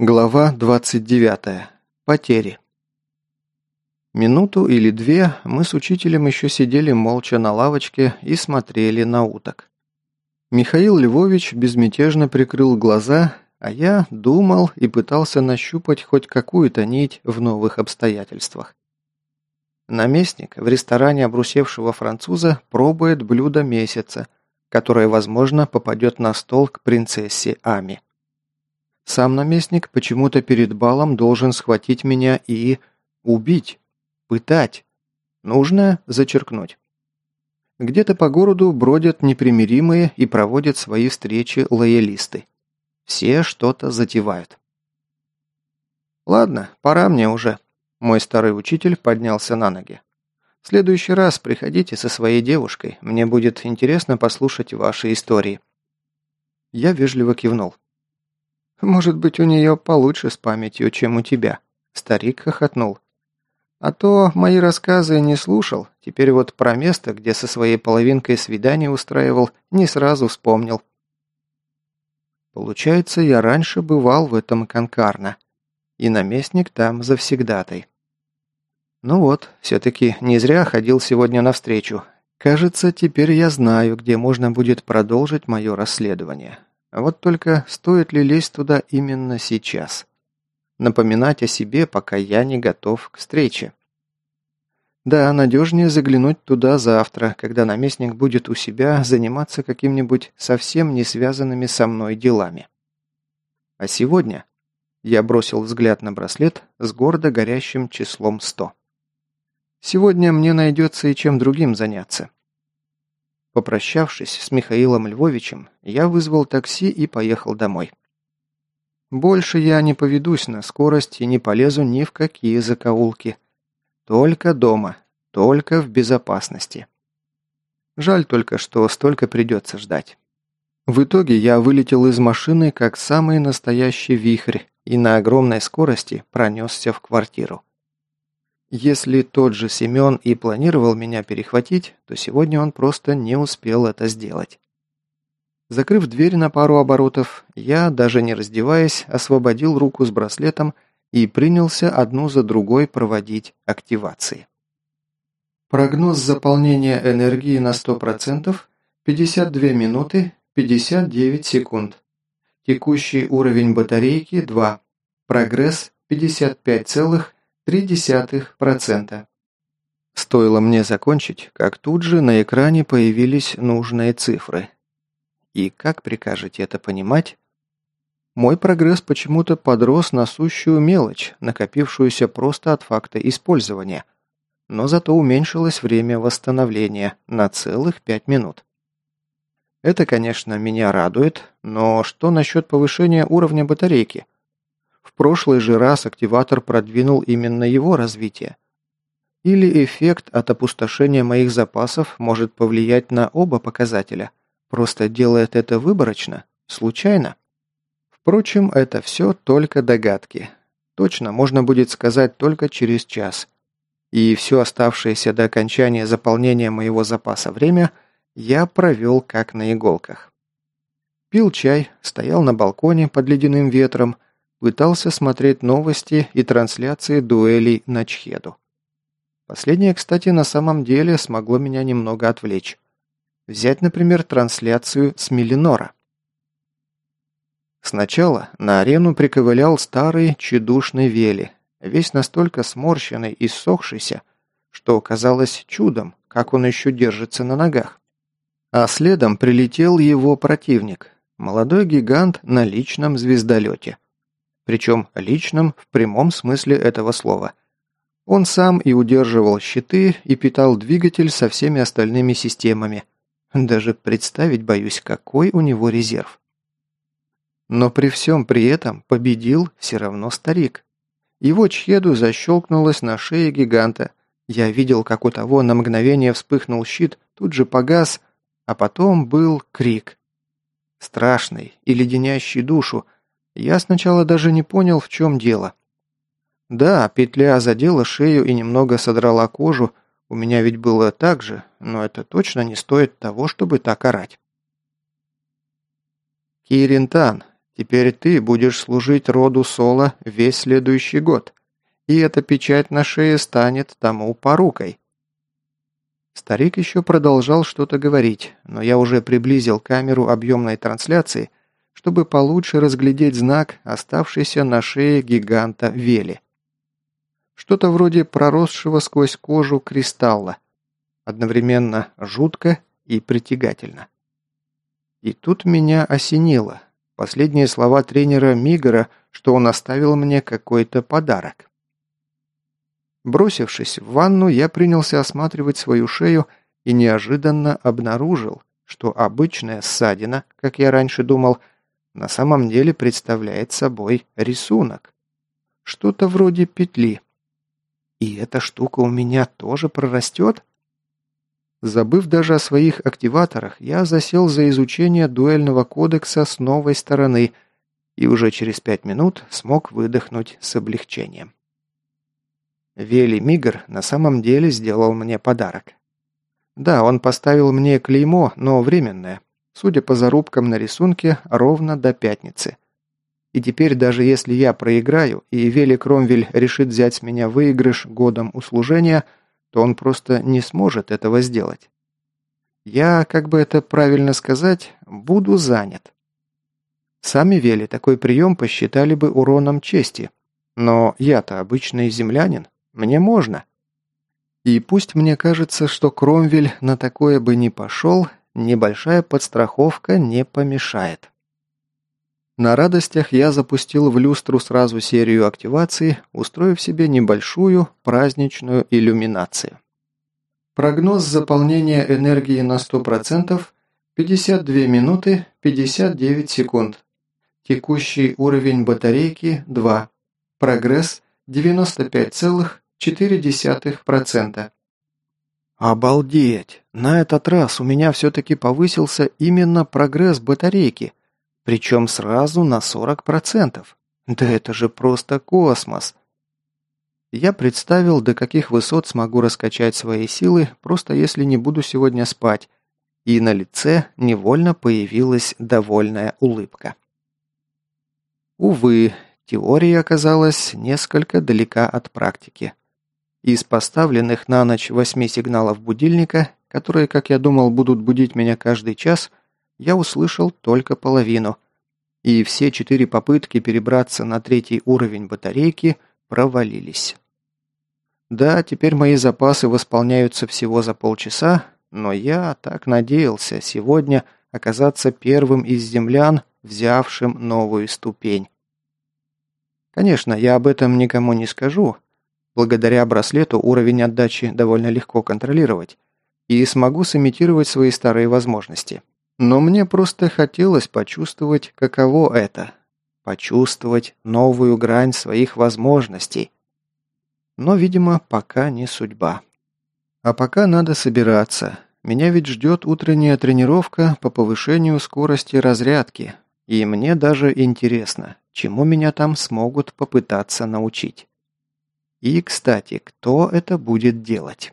Глава 29. Потери. Минуту или две мы с учителем еще сидели молча на лавочке и смотрели на уток. Михаил Львович безмятежно прикрыл глаза, а я думал и пытался нащупать хоть какую-то нить в новых обстоятельствах. Наместник в ресторане обрусевшего француза пробует блюдо месяца, которое, возможно, попадет на стол к принцессе Ами. Сам наместник почему-то перед балом должен схватить меня и... убить. Пытать. Нужно зачеркнуть. Где-то по городу бродят непримиримые и проводят свои встречи лоялисты. Все что-то затевают. «Ладно, пора мне уже», мой старый учитель поднялся на ноги. «В следующий раз приходите со своей девушкой. Мне будет интересно послушать ваши истории». Я вежливо кивнул. «Может быть, у нее получше с памятью, чем у тебя», – старик хохотнул. «А то мои рассказы не слушал, теперь вот про место, где со своей половинкой свидание устраивал, не сразу вспомнил». Получается, я раньше бывал в этом Конкарно и наместник там завсегдатай. Ну вот, все-таки не зря ходил сегодня навстречу. Кажется, теперь я знаю, где можно будет продолжить мое расследование. А вот только стоит ли лезть туда именно сейчас? Напоминать о себе, пока я не готов к встрече. Да, надежнее заглянуть туда завтра, когда наместник будет у себя заниматься каким-нибудь совсем не связанными со мной делами. А сегодня я бросил взгляд на браслет с гордо горящим числом 100. Сегодня мне найдется и чем другим заняться. Попрощавшись с Михаилом Львовичем, я вызвал такси и поехал домой. Больше я не поведусь на скорость и не полезу ни в какие закоулки. Только дома, только в безопасности. Жаль только, что столько придется ждать. В итоге я вылетел из машины как самый настоящий вихрь и на огромной скорости пронесся в квартиру. Если тот же Семен и планировал меня перехватить, то сегодня он просто не успел это сделать. Закрыв дверь на пару оборотов, я, даже не раздеваясь, освободил руку с браслетом и принялся одну за другой проводить активации. Прогноз заполнения энергии на 100% 52 минуты 59 секунд. Текущий уровень батарейки 2. Прогресс 55,3%. Стоило мне закончить, как тут же на экране появились нужные цифры. И как прикажете это понимать? Мой прогресс почему-то подрос на сущую мелочь, накопившуюся просто от факта использования, но зато уменьшилось время восстановления на целых 5 минут. Это, конечно, меня радует, но что насчет повышения уровня батарейки? В прошлый же раз активатор продвинул именно его развитие. Или эффект от опустошения моих запасов может повлиять на оба показателя, просто делает это выборочно, случайно? Впрочем, это все только догадки. Точно можно будет сказать только через час. И все оставшееся до окончания заполнения моего запаса время – я провел как на иголках. Пил чай, стоял на балконе под ледяным ветром, пытался смотреть новости и трансляции дуэлей на Чхеду. Последнее, кстати, на самом деле смогло меня немного отвлечь. Взять, например, трансляцию с Мелинора. Сначала на арену приковылял старый чедушный Вели, весь настолько сморщенный и ссохшийся, что казалось чудом, как он еще держится на ногах. А следом прилетел его противник, молодой гигант на личном звездолете. Причем личном в прямом смысле этого слова. Он сам и удерживал щиты и питал двигатель со всеми остальными системами. Даже представить боюсь, какой у него резерв. Но при всем при этом победил все равно старик. Его чхеду защелкнулось на шее гиганта. Я видел, как у того на мгновение вспыхнул щит, тут же погас, а потом был крик. Страшный и леденящий душу. Я сначала даже не понял, в чем дело. Да, петля задела шею и немного содрала кожу, у меня ведь было так же, но это точно не стоит того, чтобы так орать. Киринтан, Теперь ты будешь служить роду Соло весь следующий год, и эта печать на шее станет тому порукой». Старик еще продолжал что-то говорить, но я уже приблизил камеру объемной трансляции, чтобы получше разглядеть знак, оставшийся на шее гиганта Вели. Что-то вроде проросшего сквозь кожу кристалла. Одновременно жутко и притягательно. И тут меня осенило. Последние слова тренера Мигора, что он оставил мне какой-то подарок. Бросившись в ванну, я принялся осматривать свою шею и неожиданно обнаружил, что обычная ссадина, как я раньше думал, на самом деле представляет собой рисунок. Что-то вроде петли. И эта штука у меня тоже прорастет? Забыв даже о своих активаторах, я засел за изучение дуэльного кодекса с новой стороны и уже через пять минут смог выдохнуть с облегчением. Вели Мигр на самом деле сделал мне подарок. Да, он поставил мне клеймо, но временное, судя по зарубкам на рисунке, ровно до пятницы. И теперь даже если я проиграю, и Вели Кромвель решит взять с меня выигрыш годом услужения – то он просто не сможет этого сделать. Я, как бы это правильно сказать, буду занят. Сами Вели такой прием посчитали бы уроном чести. Но я-то обычный землянин, мне можно. И пусть мне кажется, что Кромвель на такое бы не пошел, небольшая подстраховка не помешает. На радостях я запустил в люстру сразу серию активаций, устроив себе небольшую праздничную иллюминацию. Прогноз заполнения энергии на 100% 52 минуты 59 секунд. Текущий уровень батарейки 2. Прогресс 95,4%. Обалдеть! На этот раз у меня все-таки повысился именно прогресс батарейки – причем сразу на 40%. Да это же просто космос. Я представил, до каких высот смогу раскачать свои силы, просто если не буду сегодня спать, и на лице невольно появилась довольная улыбка. Увы, теория оказалась несколько далека от практики. Из поставленных на ночь восьми сигналов будильника, которые, как я думал, будут будить меня каждый час, я услышал только половину, и все четыре попытки перебраться на третий уровень батарейки провалились. Да, теперь мои запасы восполняются всего за полчаса, но я так надеялся сегодня оказаться первым из землян, взявшим новую ступень. Конечно, я об этом никому не скажу. Благодаря браслету уровень отдачи довольно легко контролировать, и смогу сымитировать свои старые возможности. Но мне просто хотелось почувствовать, каково это. Почувствовать новую грань своих возможностей. Но, видимо, пока не судьба. А пока надо собираться. Меня ведь ждет утренняя тренировка по повышению скорости разрядки. И мне даже интересно, чему меня там смогут попытаться научить. И, кстати, кто это будет делать?